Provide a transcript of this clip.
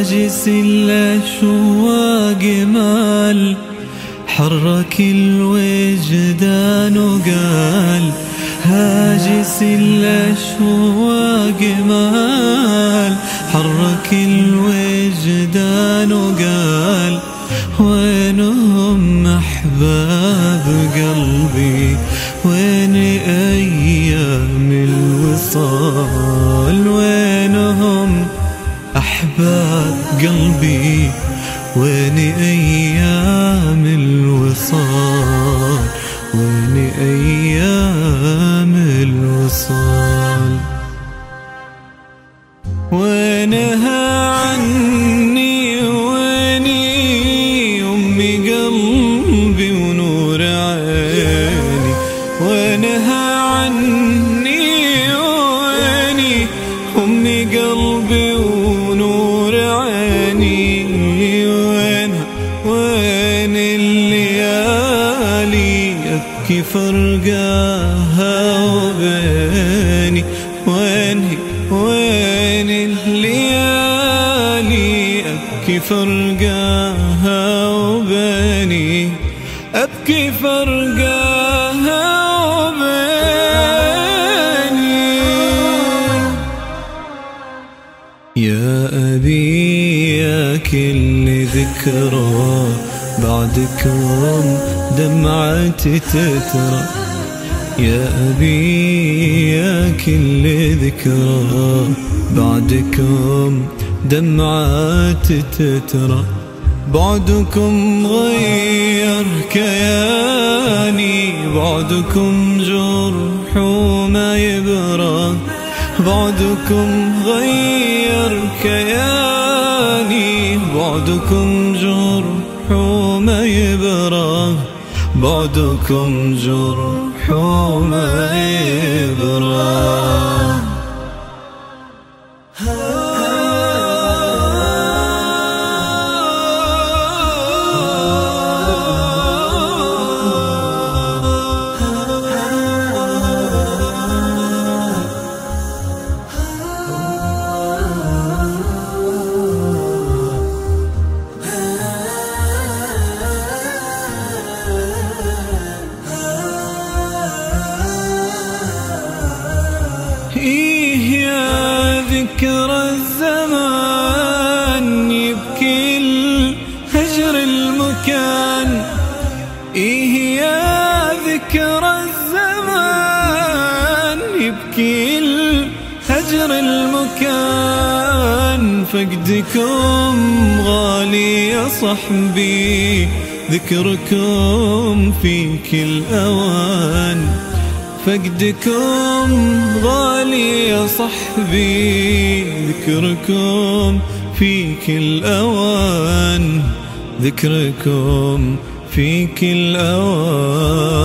هاجس الأشواق مال حرك الوجدان وقال هاجس الأشواق مال حرك الوجدان وقال وينهم أحباب قلبي؟ وين أيام الوصال؟ وينهم أحباب قلبي؟ وين أيام الوصال؟ وين أيام الوصال؟ وينها عني ويني أمي قلبي ونور عيني. وينها وين الليالي أبكي فرقاها وبيني. ويني وين الليالي أبكي فرقاها وبيني. أبكي فرقاها يا أبي يا كل ذكرى بعدكم دمعتي تترى. يا أبي يا كل ذكرى بعدكم دمعتي تترى. بعدكم غير كياني بعدكم جرح وما يبرى. بعدكم غير كياني بعدكم جرح وما يبرى بعدكم جرح وما يبرى إيه يا ذكرى الزمان؟ يبكي الهجر المكان. فقدكم غالي يا صحبي ذكركم في كل أوان. فقدكم غالي يا صحبي ذكركم في كل أوان. ذكركم في كل أوان